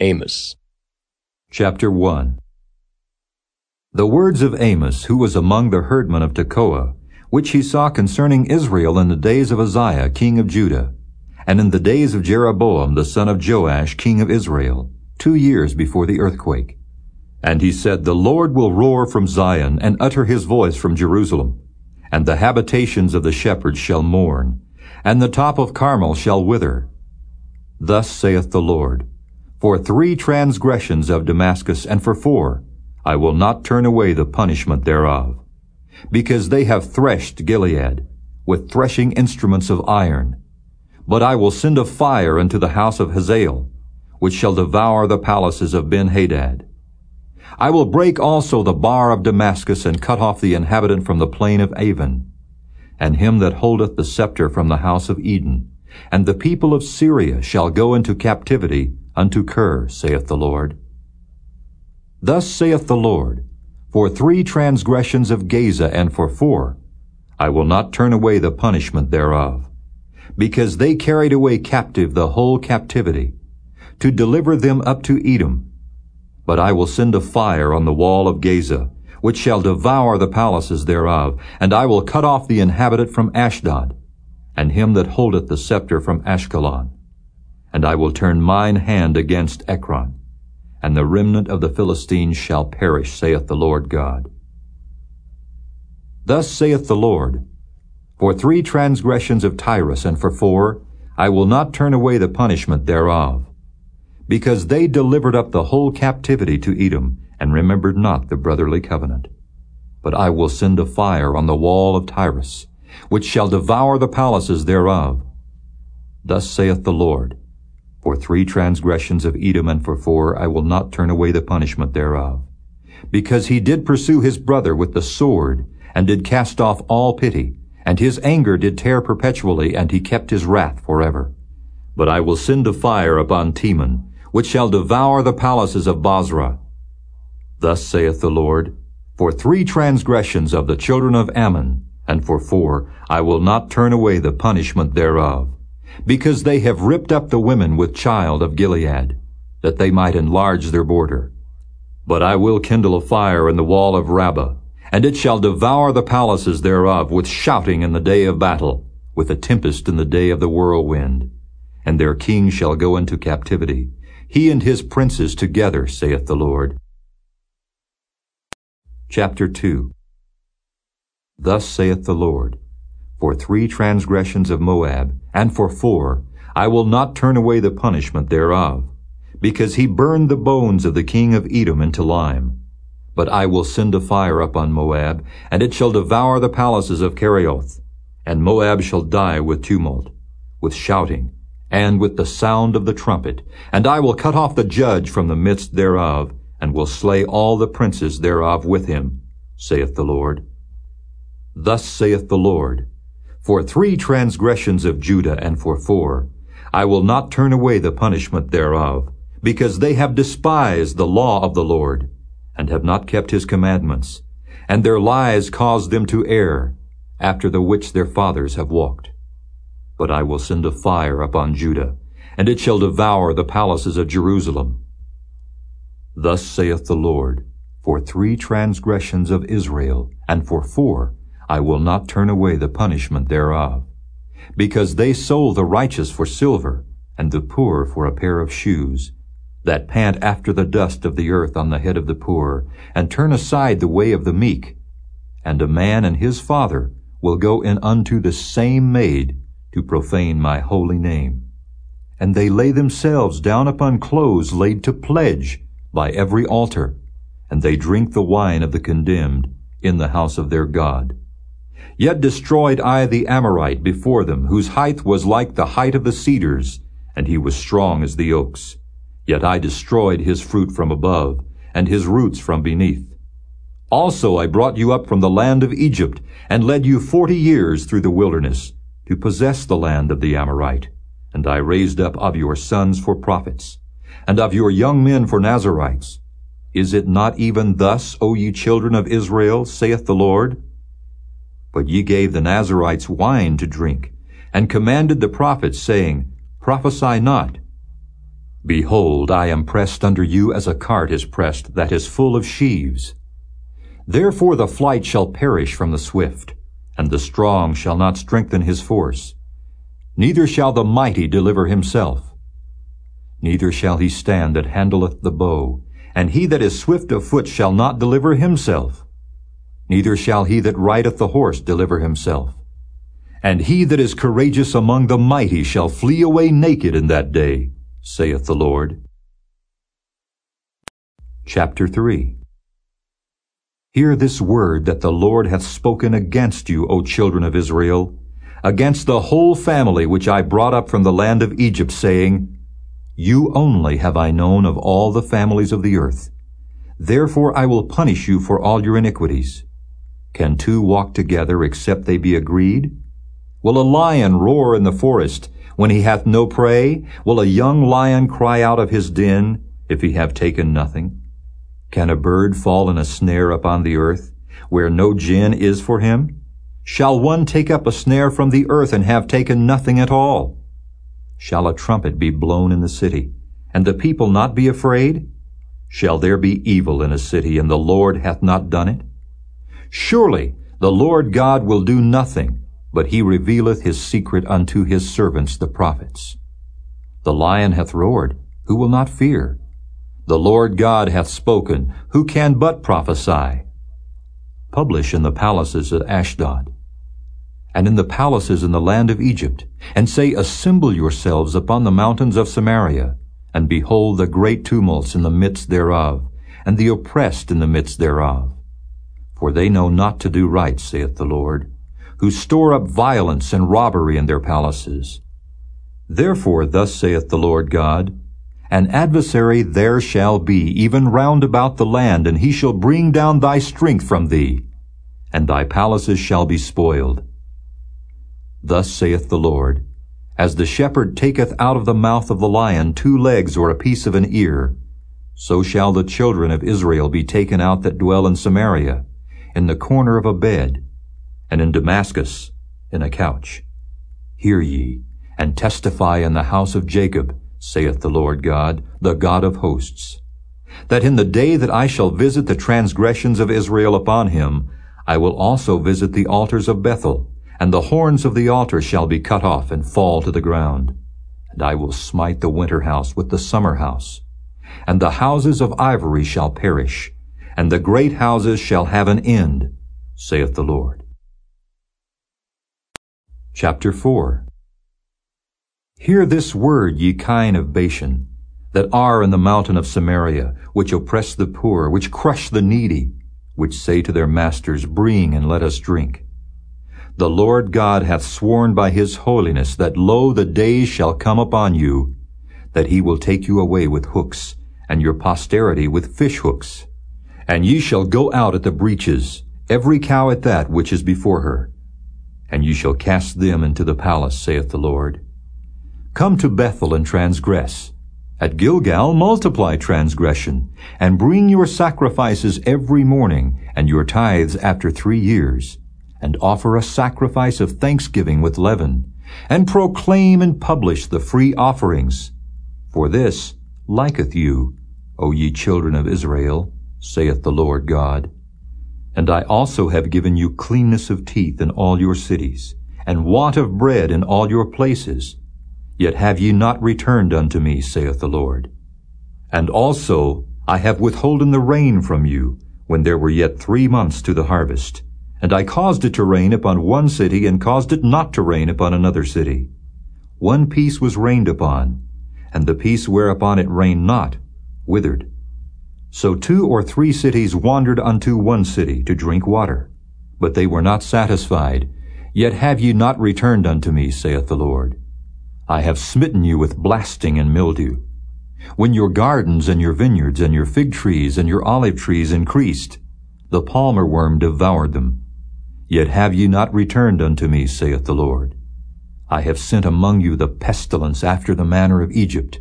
Amos Chapter 1 The words of Amos, who was among the herdmen of Tekoa, which he saw concerning Israel in the days of Uzziah, king of Judah, and in the days of Jeroboam, the son of Joash, king of Israel, two years before the earthquake. And he said, The Lord will roar from Zion, and utter his voice from Jerusalem. And the habitations of the shepherds shall mourn, and the top of Carmel shall wither. Thus saith the Lord, For three transgressions of Damascus, and for four, I will not turn away the punishment thereof. Because they have threshed Gilead, with threshing instruments of iron. But I will send a fire unto the house of Hazael, which shall devour the palaces of Ben-Hadad. I will break also the bar of Damascus, and cut off the inhabitant from the plain of Aven, and him that holdeth the scepter from the house of Eden. And the people of Syria shall go into captivity unto Kir, saith the Lord. Thus saith the Lord, For three transgressions of Gaza, and for four, I will not turn away the punishment thereof, because they carried away captive the whole captivity, to deliver them up to Edom, but I will send a fire on the wall of Gaza, which shall devour the palaces thereof, and I will cut off the inhabitant from Ashdod, and him that holdeth the scepter from Ashkelon. And I will turn mine hand against Ekron, and the remnant of the Philistines shall perish, saith the Lord God. Thus saith the Lord, For three transgressions of Tyrus, and for four, I will not turn away the punishment thereof because they delivered up the whole captivity to Edom, and remembered not the brotherly covenant. But I will send a fire on the wall of Tyrus, which shall devour the palaces thereof. Thus saith the Lord, For three transgressions of Edom and for four I will not turn away the punishment thereof. Because he did pursue his brother with the sword, and did cast off all pity, and his anger did tear perpetually, and he kept his wrath forever. But I will send a fire upon Teman, which shall devour the palaces of Bozrah. Thus saith the Lord, For three transgressions of the children of Ammon, and for four, I will not turn away the punishment thereof, because they have ripped up the women with child of Gilead, that they might enlarge their border. But I will kindle a fire in the wall of Rabbah, and it shall devour the palaces thereof with shouting in the day of battle, with a tempest in the day of the whirlwind. And their king shall go into captivity, he and his princes together, saith the Lord. Chapter 2 Thus saith the Lord, For three transgressions of Moab, and for four, I will not turn away the punishment thereof, because he burned the bones of the king of Edom into lime. But I will send a fire upon Moab, and it shall devour the palaces of Kerioth, and Moab shall die with tumult, with shouting, and with the sound of the trumpet. And I will cut off the judge from the midst thereof, and will slay all the princes thereof with him, saith the Lord. Thus saith the Lord, For three transgressions of Judah and for four, I will not turn away the punishment thereof, because they have despised the law of the Lord, and have not kept his commandments, and their lies caused them to err, after the which their fathers have walked. But I will send a fire upon Judah, and it shall devour the palaces of Jerusalem. Thus saith the Lord, For three transgressions of Israel, and for four, I will not turn away the punishment thereof. Because they sold the righteous for silver, and the poor for a pair of shoes, that pant after the dust of the earth on the head of the poor, and turn aside the way of the meek. And a man and his father will go in unto the same maid, to profane my holy name. And they lay themselves down upon clothes laid to pledge by every altar, and they drink the wine of the condemned in the house of their God. Yet destroyed I the Amorite before them, whose height was like the height of the cedars, and he was strong as the oaks. Yet I destroyed his fruit from above, and his roots from beneath. Also I brought you up from the land of Egypt, and led you forty years through the wilderness, to possess the land of the Amorite. And I raised up of your sons for prophets, and of your young men for Nazarites. Is it not even thus, O ye children of Israel, saith the Lord? But ye gave the Nazarites wine to drink, and commanded the prophets, saying, Prophesy not. Behold, I am pressed under you as a cart is pressed that is full of sheaves. Therefore the flight shall perish from the swift, and the strong shall not strengthen his force. Neither shall the mighty deliver himself. Neither shall he stand that handleth the bow, and he that is swift of foot shall not deliver himself. Neither shall he that rideth the horse deliver himself. And he that is courageous among the mighty shall flee away naked in that day saith the Lord. Chapter 3 Hear this word that the Lord hath spoken against you, O children of Israel, against the whole family which I brought up from the land of Egypt, saying, You only have I known of all the families of the earth. Therefore I will punish you for all your iniquities. Can two walk together except they be agreed? Will a lion roar in the forest, when he hath no prey? Will a young lion cry out of his den, if he have taken nothing? Can a bird fall in a snare upon the earth, where no gin is for him? Shall one take up a snare from the earth and have taken nothing at all? Shall a trumpet be blown in the city, and the people not be afraid? Shall there be evil in a city, and the Lord hath not done it? Surely the Lord God will do nothing, but he revealeth his secret unto his servants the prophets. The lion hath roared, who will not fear? The Lord God hath spoken, who can but prophesy? Publish in the palaces of Ashdod, and in the palaces in the land of Egypt, and say, Assemble yourselves upon the mountains of Samaria, and behold the great tumults in the midst thereof, and the oppressed in the midst thereof. For they know not to do right, saith the Lord who store up violence and robbery in their palaces. Therefore thus saith the Lord God, An adversary there shall be, even round about the land, and he shall bring down thy strength from thee, and thy palaces shall be spoiled. Thus saith the Lord, As the shepherd taketh out of the mouth of the lion two legs or a piece of an ear, so shall the children of Israel be taken out that dwell in Samaria, in the corner of a bed, and in Damascus in a couch. Hear ye, and testify in the house of Jacob, saith the Lord God, the God of hosts, that in the day that I shall visit the transgressions of Israel upon him, I will also visit the altars of Bethel, and the horns of the altar shall be cut off and fall to the ground. And I will smite the winter house with the summer house, and the houses of ivory shall perish, and the great houses shall have an end, saith the Lord. Chapter 4 Hear this word, ye kine of Bashan, that are in the mountain of Samaria, which oppress the poor, which crush the needy, which say to their masters, Bring and let us drink. The Lord God hath sworn by his holiness that, lo, the days shall come upon you, that he will take you away with hooks, and your posterity with fish hooks. And ye shall go out at the breaches, every cow at that which is before her and ye shall cast them into the palace, saith the Lord. Come to Bethel and transgress. At Gilgal multiply transgression, and bring your sacrifices every morning, and your tithes after three years, and offer a sacrifice of thanksgiving with leaven, and proclaim and publish the free offerings. For this liketh you, O ye children of Israel, saith the Lord God. And I also have given you cleanness of teeth in all your cities, and want of bread in all your places. Yet have ye not returned unto me, saith the Lord. And also I have withholden the rain from you, when there were yet three months to the harvest. And I caused it to rain upon one city, and caused it not to rain upon another city. One piece was rained upon, and the piece whereupon it rained not withered. So two or three cities wandered unto one city to drink water. But they were not satisfied. Yet have ye not returned unto me, saith the Lord. I have smitten you with blasting and mildew. When your gardens and your vineyards and your fig trees and your olive trees increased, the palmer worm devoured them. Yet have ye not returned unto me, saith the Lord. I have sent among you the pestilence after the manner of Egypt.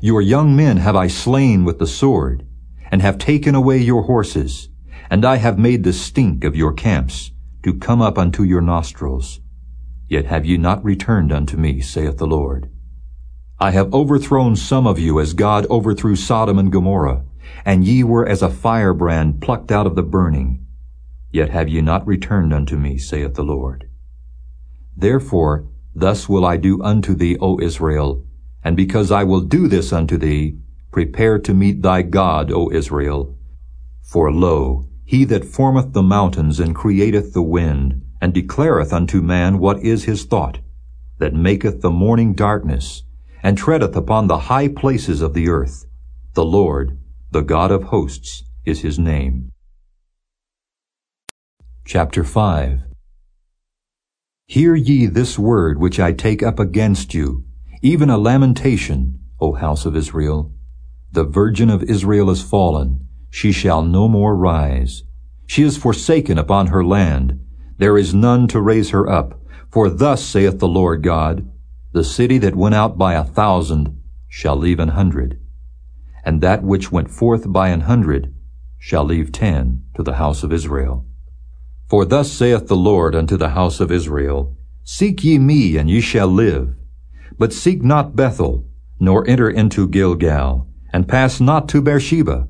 Your young men have I slain with the sword, and have taken away your horses, and I have made the stink of your camps to come up unto your nostrils. Yet have ye not returned unto me, saith the Lord. I have overthrown some of you as God overthrew Sodom and Gomorrah, and ye were as a firebrand plucked out of the burning. Yet have ye not returned unto me, saith the Lord. Therefore, thus will I do unto thee, O Israel, and because I will do this unto thee, prepare to meet thy God, O Israel. For lo, he that formeth the mountains and createth the wind, and declareth unto man what is his thought, that maketh the morning darkness, and treadeth upon the high places of the earth. The Lord, the God of hosts, is his name. Chapter 5 Hear ye this word which I take up against you, even a lamentation, O house of Israel. The virgin of Israel is fallen, she shall no more rise. She is forsaken upon her land, there is none to raise her up. For thus saith the Lord God, The city that went out by a thousand shall leave an hundred, and that which went forth by an hundred shall leave ten to the house of Israel. For thus saith the Lord unto the house of Israel, Seek ye me, and ye shall live. But seek not Bethel, nor enter into Gilgal, and pass not to Beersheba.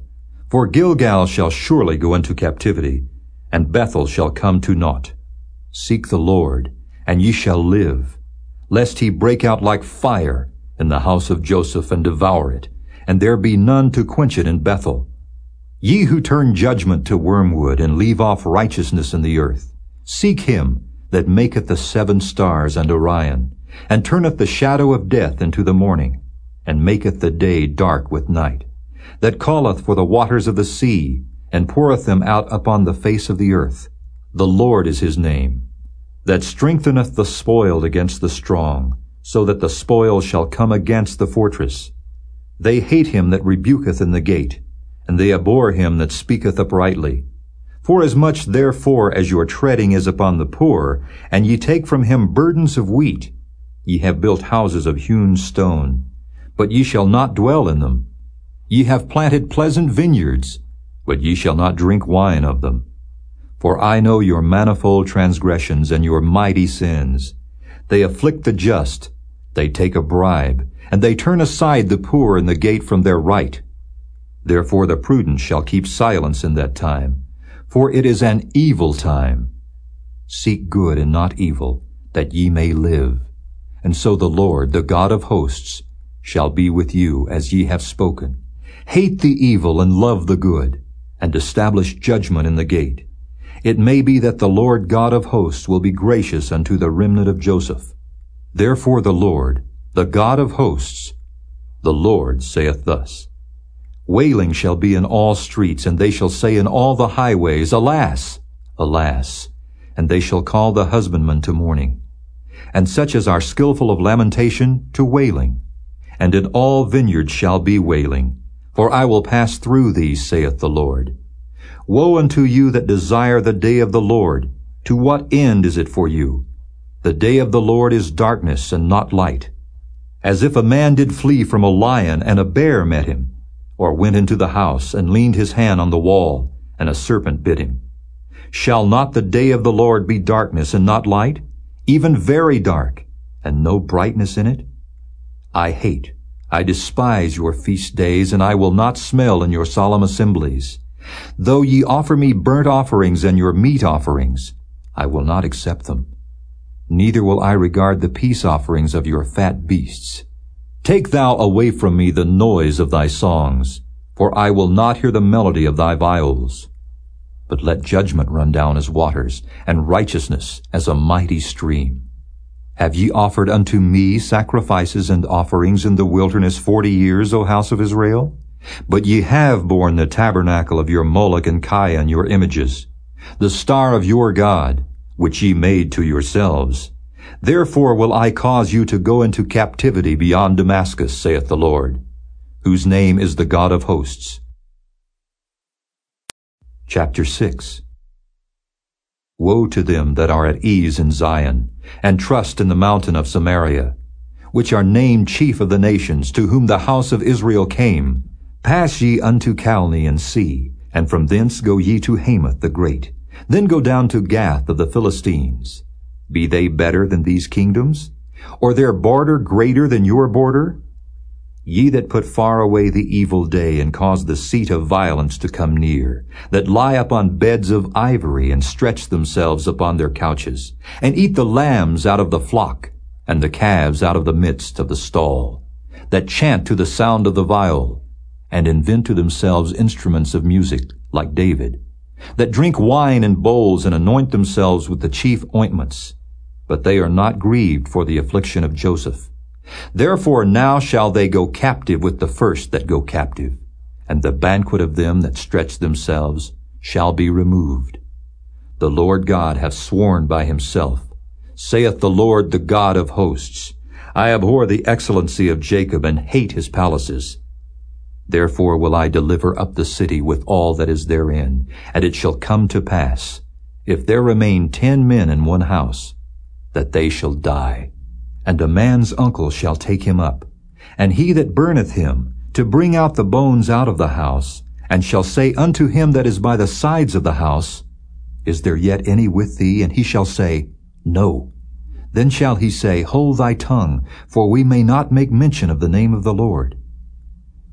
For Gilgal shall surely go into captivity, and Bethel shall come to naught. Seek the Lord, and ye shall live, lest he break out like fire in the house of Joseph and devour it, and there be none to quench it in Bethel. Ye who turn judgment to wormwood and leave off righteousness in the earth, seek him that maketh the seven stars and Orion, and turneth the shadow of death into the morning, and maketh the day dark with night, that calleth for the waters of the sea, and poureth them out upon the face of the earth. The Lord is his name, that strengtheneth the spoiled against the strong, so that the spoil shall come against the fortress. They hate him that rebuketh in the gate, and they abhor him that speaketh uprightly. Forasmuch therefore as your treading is upon the poor, and ye take from him burdens of wheat, ye have built houses of hewn stone, but ye shall not dwell in them. Ye have planted pleasant vineyards, but ye shall not drink wine of them. For I know your manifold transgressions and your mighty sins. They afflict the just, they take a bribe, and they turn aside the poor in the gate from their right. Therefore the prudent shall keep silence in that time, for it is an evil time. Seek good and not evil, that ye may live. And so the Lord, the God of hosts, shall be with you as ye have spoken. Hate the evil and love the good and establish judgment in the gate. It may be that the Lord God of hosts will be gracious unto the remnant of Joseph. Therefore the Lord, the God of hosts, the Lord saith thus, Wailing shall be in all streets, and they shall say in all the highways, Alas! Alas! And they shall call the husbandman to mourning, and such as are skilful of lamentation to wailing. And in all vineyards shall be wailing, for I will pass through these, saith the Lord. Woe unto you that desire the day of the Lord! To what end is it for you? The day of the Lord is darkness and not light. As if a man did flee from a lion and a bear met him, or went into the house and leaned his hand on the wall, and a serpent bit him. Shall not the day of the Lord be darkness and not light, even very dark, and no brightness in it? I hate I despise your feast days, and I will not smell in your solemn assemblies. Though ye offer me burnt offerings and your meat offerings, I will not accept them. Neither will I regard the peace offerings of your fat beasts. Take thou away from me the noise of thy songs, for I will not hear the melody of thy viols. But let judgment run down as waters, and righteousness as a mighty stream. Have ye offered unto me sacrifices and offerings in the wilderness forty years, O house of Israel? But ye have borne the tabernacle of your Moloch and Chiun, your images, the star of your God, which ye made to yourselves. Therefore will I cause you to go into captivity beyond Damascus, saith the Lord, whose name is the God of hosts. Chapter 6 Woe to them that are at ease in Zion, and trust in the mountain of Samaria, which are named chief of the nations, to whom the house of Israel came. Pass ye unto Calne and see, and from thence go ye to Hamath the great. Then go down to Gath of the Philistines. Be they better than these kingdoms? Or their border greater than your border? Ye that put far away the evil day and cause the seat of violence to come near, that lie upon beds of ivory and stretch themselves upon their couches, and eat the lambs out of the flock, and the calves out of the midst of the stall, that chant to the sound of the viol, and invent to themselves instruments of music, like David, that drink wine in bowls and anoint themselves with the chief ointments, but they are not grieved for the affliction of Joseph, Therefore now shall they go captive with the first that go captive, and the banquet of them that stretch themselves shall be removed. The Lord God hath sworn by himself, saith the Lord the God of hosts, I abhor the excellency of Jacob and hate his palaces. Therefore will I deliver up the city with all that is therein, and it shall come to pass, if there remain ten men in one house, that they shall die and a man's uncle shall take him up, and he that burneth him, to bring out the bones out of the house, and shall say unto him that is by the sides of the house, Is there yet any with thee? And he shall say, No. Then shall he say, Hold thy tongue, for we may not make mention of the name of the Lord.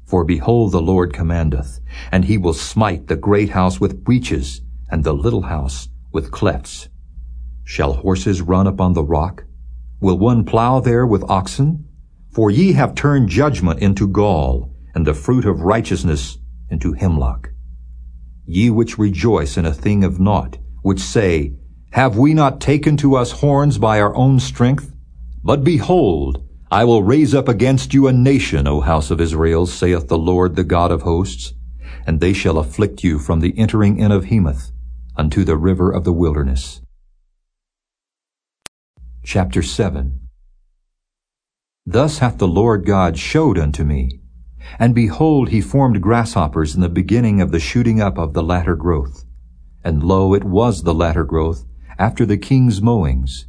For behold, the Lord commandeth, and he will smite the great house with breaches, and the little house with clefts. Shall horses run upon the rock? Will one plow there with oxen? For ye have turned judgment into gall, and the fruit of righteousness into hemlock. Ye which rejoice in a thing of naught, which say, Have we not taken to us horns by our own strength? But behold, I will raise up against you a nation, O house of Israel, saith the Lord the God of hosts, and they shall afflict you from the entering in of Hemath unto the river of the wilderness. Chapter 7 Thus hath the Lord God showed unto me, and behold, he formed grasshoppers in the beginning of the shooting up of the latter growth. And lo, it was the latter growth, after the king's mowings.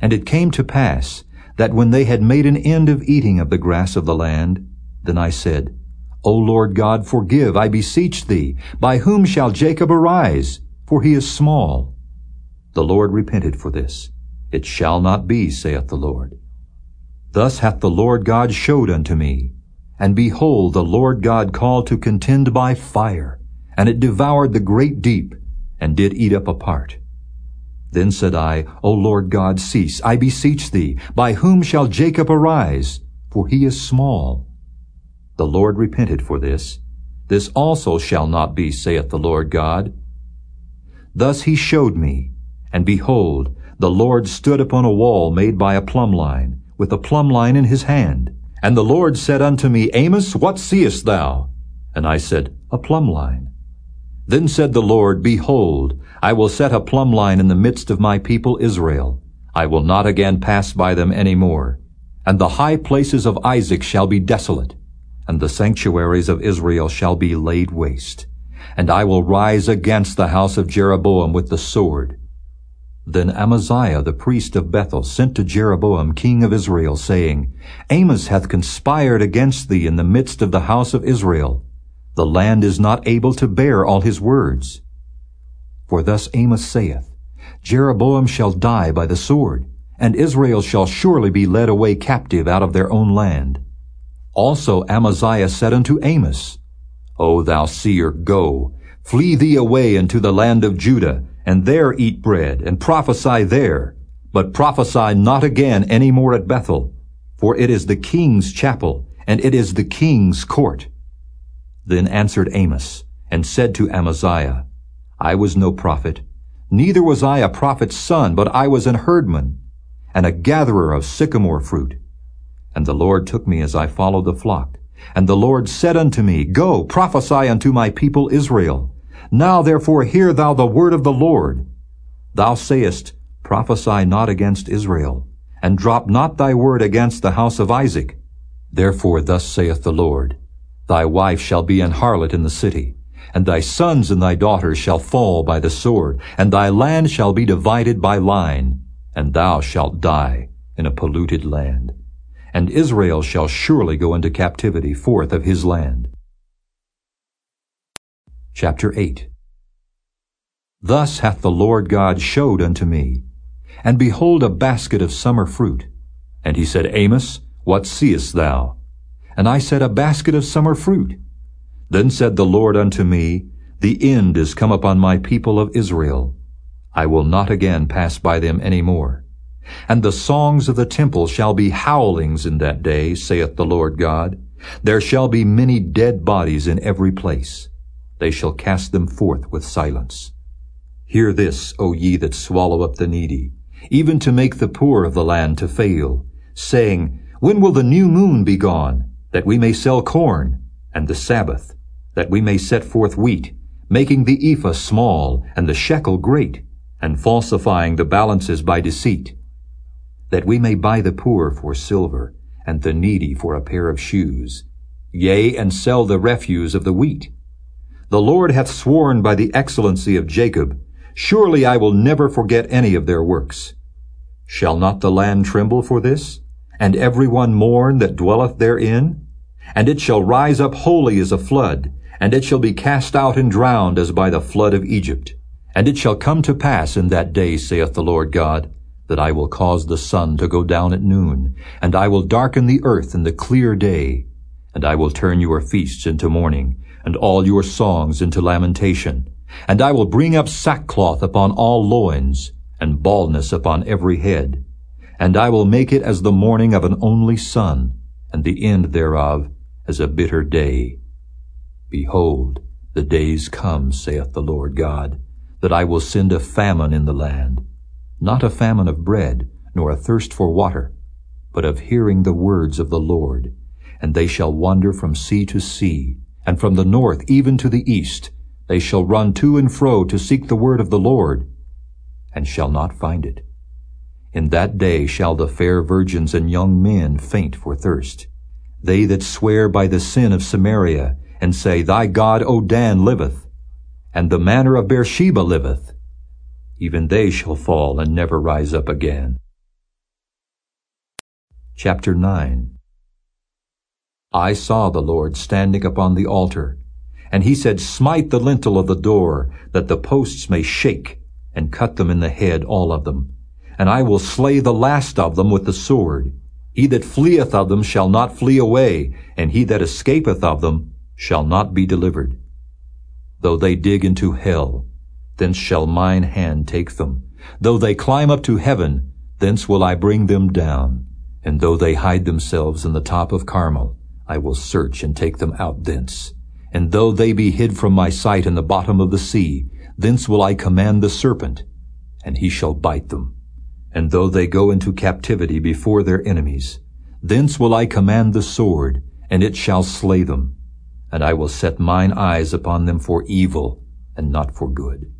And it came to pass, that when they had made an end of eating of the grass of the land, then I said, O Lord God, forgive, I beseech thee. By whom shall Jacob arise? For he is small. The Lord repented for this. It shall not be, saith the Lord. Thus hath the Lord God showed unto me. And behold, the Lord God called to contend by fire, and it devoured the great deep, and did eat up a part. Then said I, O Lord God, cease, I beseech thee. By whom shall Jacob arise? For he is small. The Lord repented for this. This also shall not be, saith the Lord God. Thus he showed me, and behold, the Lord stood upon a wall made by a plumb line, with a plumb line in his hand. And the Lord said unto me, Amos, what seest thou? And I said, A plumb line. Then said the Lord, Behold, I will set a plumb line in the midst of my people Israel. I will not again pass by them any more. And the high places of Isaac shall be desolate, and the sanctuaries of Israel shall be laid waste. And I will rise against the house of Jeroboam with the sword, then Amaziah the priest of Bethel sent to Jeroboam king of Israel, saying, Amos hath conspired against thee in the midst of the house of Israel. The land is not able to bear all his words. For thus Amos saith, Jeroboam shall die by the sword, and Israel shall surely be led away captive out of their own land. Also Amaziah said unto Amos, O thou seer, go, flee thee away into the land of Judah, and there eat bread, and prophesy there, but prophesy not again any more at Bethel, for it is the king's chapel, and it is the king's court. Then answered Amos, and said to Amaziah, I was no prophet, neither was I a prophet's son, but I was an herdman, and a gatherer of sycamore fruit. And the Lord took me as I followed the flock. And the Lord said unto me, Go, prophesy unto my people Israel, now therefore hear thou the word of the Lord. Thou sayest, Prophesy not against Israel, and drop not thy word against the house of Isaac. Therefore thus saith the Lord, Thy wife shall be an harlot in the city, and thy sons and thy daughters shall fall by the sword, and thy land shall be divided by line, and thou shalt die in a polluted land. And Israel shall surely go into captivity forth of his land. Chapter 8 Thus hath the Lord God showed unto me, and behold a basket of summer fruit. And he said, Amos, what seest thou? and I said, a basket of summer fruit. Then said the Lord unto me, The end is come upon my people of Israel. I will not again pass by them any more. And the songs of the temple shall be howlings in that day, saith the Lord God. There shall be many dead bodies in every place. They shall cast them forth with silence. Hear this, O ye that swallow up the needy, even to make the poor of the land to fail, saying, When will the new moon be gone? that we may sell corn, and the Sabbath, that we may set forth wheat, making the ephah small and the shekel great, and falsifying the balances by deceit, that we may buy the poor for silver, and the needy for a pair of shoes, yea, and sell the refuse of the wheat. The Lord hath sworn by the excellency of Jacob, Surely I will never forget any of their works. Shall not the land tremble for this? and every one mourn that dwelleth therein? And it shall rise up wholly as a flood, and it shall be cast out and drowned as by the flood of Egypt. And it shall come to pass in that day, saith the Lord God, that I will cause the sun to go down at noon, and I will darken the earth in the clear day, and I will turn your feasts into mourning, and all your songs into lamentation. And I will bring up sackcloth upon all loins, and baldness upon every head and I will make it as the morning of an only son, and the end thereof as a bitter day. Behold, the days come, saith the Lord God, that I will send a famine in the land, not a famine of bread, nor a thirst for water, but of hearing the words of the Lord. And they shall wander from sea to sea, and from the north even to the east. They shall run to and fro to seek the word of the Lord, and shall not find it. In that day shall the fair virgins and young men faint for thirst. They that swear by the sin of Samaria, and say, Thy God, O Dan, liveth, and the manner of Beersheba liveth, even they shall fall and never rise up again. Chapter 9 I saw the Lord standing upon the altar, and he said, Smite the lintel of the door, that the posts may shake, and cut them in the head, all of them and I will slay the last of them with the sword. He that fleeth of them shall not flee away, and he that escapeth of them shall not be delivered. Though they dig into hell, thence shall mine hand take them. Though they climb up to heaven, thence will I bring them down. And though they hide themselves in the top of Carmel, I will search and take them out thence. And though they be hid from my sight in the bottom of the sea, thence will I command the serpent, and he shall bite them. And though they go into captivity before their enemies, thence will I command the sword, and it shall slay them. And I will set mine eyes upon them for evil, and not for good.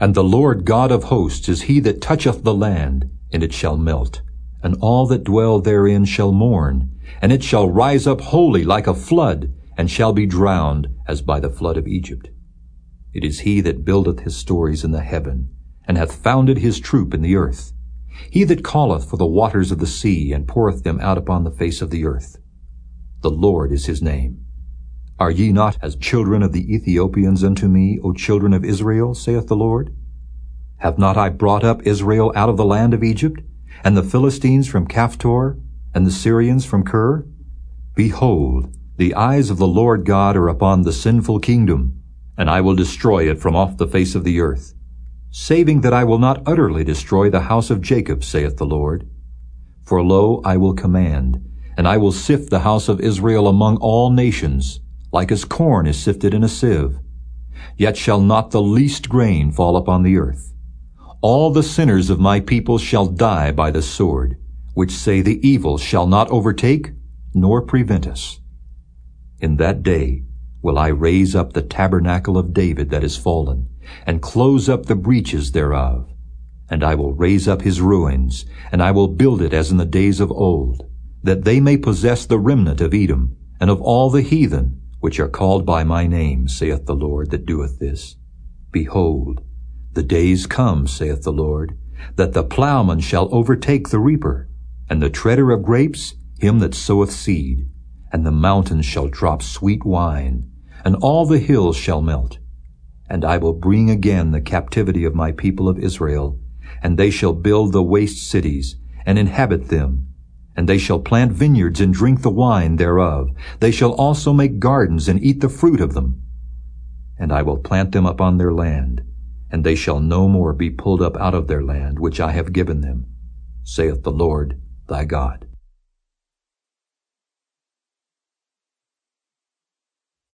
And the Lord God of hosts is he that toucheth the land, and it shall melt. And all that dwell therein shall mourn, and it shall rise up wholly like a flood, and shall be drowned as by the flood of Egypt. It is he that buildeth his stories in the heaven, and hath founded his troop in the earth. He that calleth for the waters of the sea, and poureth them out upon the face of the earth. The Lord is his name. Are ye not as children of the Ethiopians unto me, O children of Israel, saith the Lord? Have not I brought up Israel out of the land of Egypt, and the Philistines from Caphtor, and the Syrians from Kir? Behold, the eyes of the Lord God are upon the sinful kingdom, and I will destroy it from off the face of the earth saving that I will not utterly destroy the house of Jacob, saith the Lord. For lo, I will command, and I will sift the house of Israel among all nations, like as corn is sifted in a sieve. Yet shall not the least grain fall upon the earth. All the sinners of my people shall die by the sword, which say the evil shall not overtake, nor prevent us. In that day will I raise up the tabernacle of David that is fallen, and close up the breaches thereof. And I will raise up his ruins, and I will build it as in the days of old, that they may possess the remnant of Edom, and of all the heathen, which are called by my name, saith the Lord that doeth this. Behold, the days come, saith the Lord, that the plowman shall overtake the reaper, and the treader of grapes him that soweth seed, and the mountains shall drop sweet wine, and all the hills shall melt, and I will bring again the captivity of my people of Israel, and they shall build the waste cities, and inhabit them, And they shall plant vineyards and drink the wine thereof. They shall also make gardens and eat the fruit of them. And I will plant them upon their land, and they shall no more be pulled up out of their land which I have given them, saith the Lord thy God.